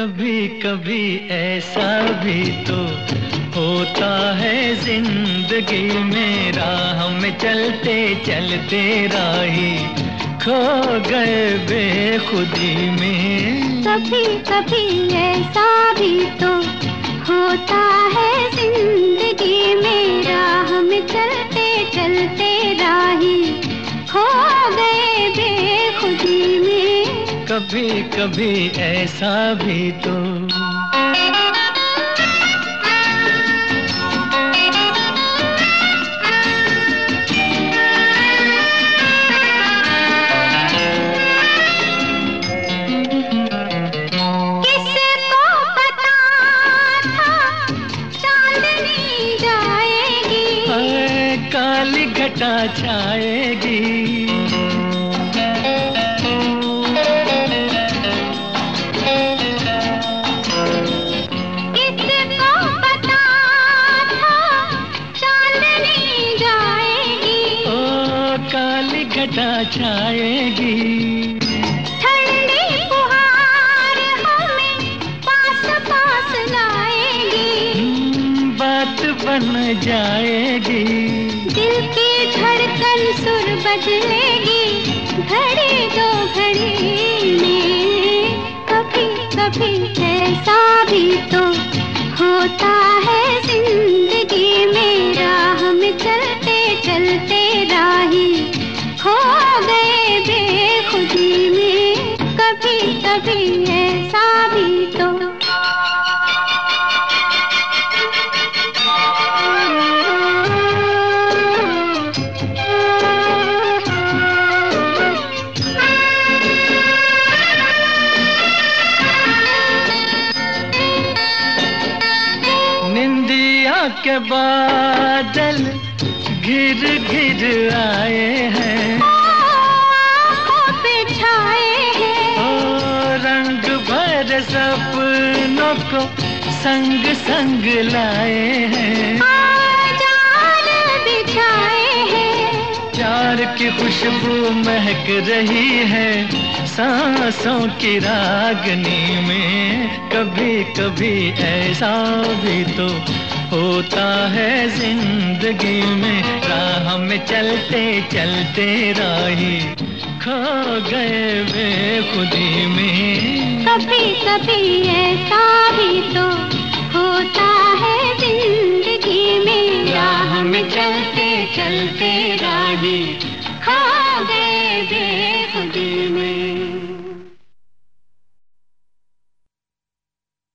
कभी कभी ऐसा भी तो होता है ज़िंदगी में राह में चलते चलते राही खो गए बेखुदी में। कभी कभी ऐसा भी तो होता है ज़िंदगी में राह में चलते चलते राही खो कभी कभी ऐसा भी तो। काली घटा छाएगी। काली घटा छाएगी। ठंडी फुहार हमें पास पास लाएगी। हम्म, बात बन जाएगी। दिल की धड़कन सुर बदलेगी। घड़ी दो घड़ी में कभी कभी ऐसा भी तो होता कभी कभी ऐसा भी तो। निंदिया के बादल घिर घिर आए। सपनों को संग संग लाए हैं। चार की खुशबू महक रही है। सांसों की रागनी में कभी कभी ऐसा भी तो होता है ज़िंदगी में। राह में चलते चलते राही खो गए वे खुदी में। कभी कभी ऐसा भी तो होता